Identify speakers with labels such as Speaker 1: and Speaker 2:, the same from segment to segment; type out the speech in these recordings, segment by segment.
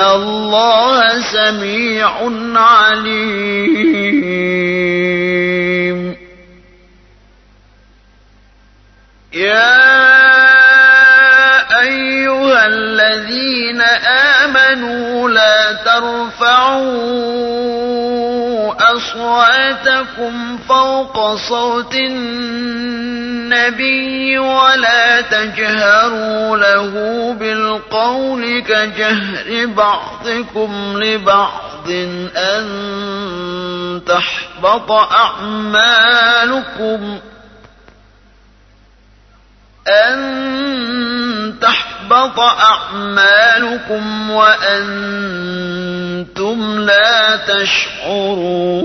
Speaker 1: إن الله سميع عليم يا أيها الذين آمنوا لا ترفعون أصواتكم فوق صوت النبي ولا تجهروا له بالقول كجهر بعضكم لبعض أن تحبط أعمالكم أن تحبط تحبط أعمالكم وأنتم لا تشعرون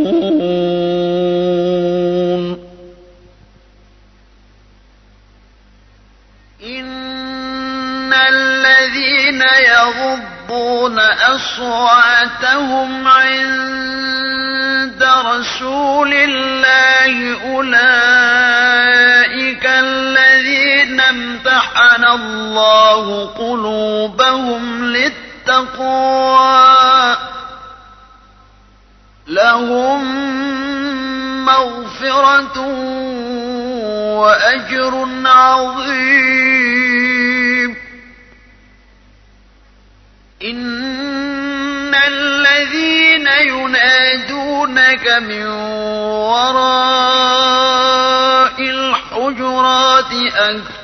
Speaker 1: إن الذين يغضون أصواتهم عند رسول الله أولئك امتحن الله قلوبهم للتقوى لهم مغفرة وأجر عظيم إن الذين ينادونك من وراء الحجرات أكثر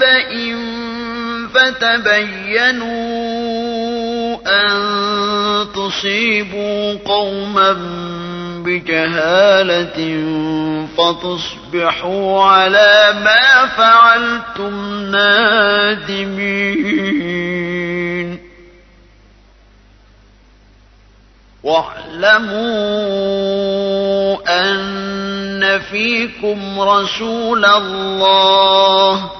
Speaker 1: نَبَإٍ فَتَبَيَّنُوا أَن تُصِيبُوا قَوْمًا بِجَهَالَةٍ فَتُصْبِحُوا عَلَى مَا فَعَلْتُمْ نَادِمِينَ واعلموا أن فيكم رسول الله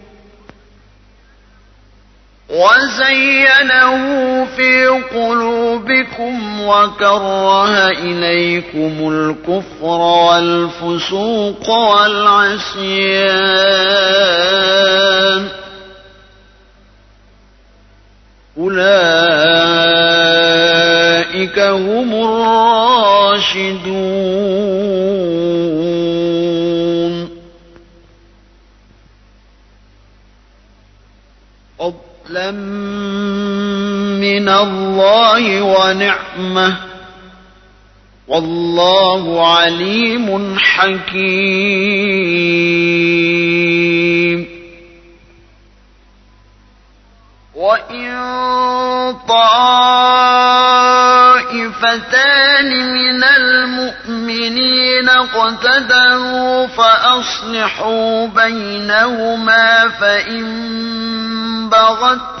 Speaker 1: وزينه في قلوبكم وكره إليكم الكفر والفسوق والعصيان أولئك هم الراشدون ونعمة والله عليم حكيم وإن طائفتان من المؤمنين اقتدروا فأصلحوا بينهما فإن بغت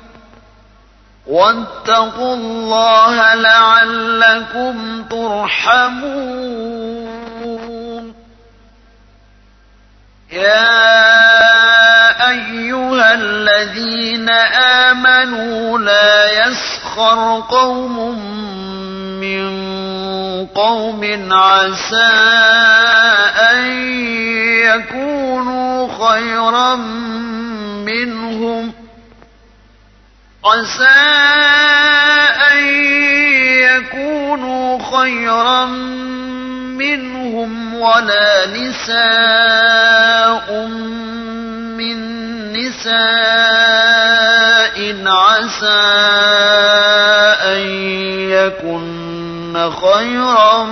Speaker 1: واتقوا الله لعلكم ترحمون يا أيها الذين آمنوا لا يسخر قوم من قوم عسى أن يكونوا خيرا منهم ۖ عسى أن يكونوا خيرا منهم ولا نساء من نساء عسى أن يكن خيرا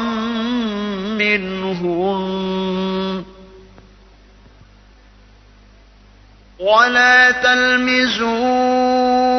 Speaker 1: منهم ولا تلمزون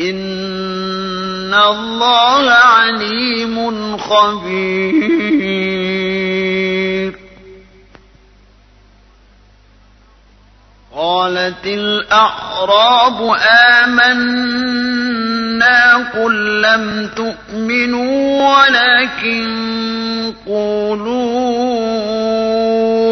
Speaker 1: إن الله عليم خبير قالت الأعراب آمنا قل لم تؤمنوا ولكن قولوا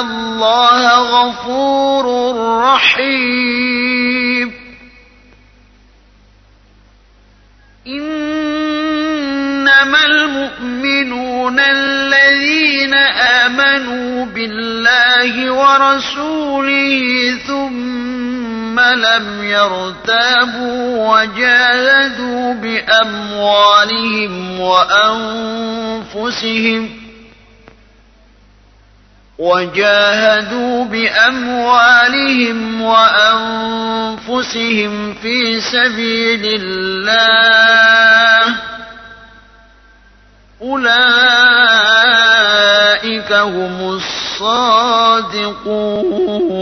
Speaker 1: الله غفور رحيم إنما المؤمنون الذين آمنوا بالله ورسوله ثم لم يرتابوا وجاهدوا بأموالهم وأنفسهم وجاهدوا بأموالهم وأنفسهم في سبيل الله أولئك هم الصادقون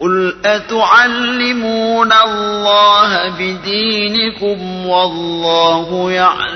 Speaker 1: قل أتعلمون الله بدينكم والله يعلم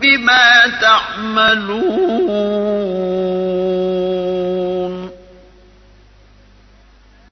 Speaker 1: بما تعملون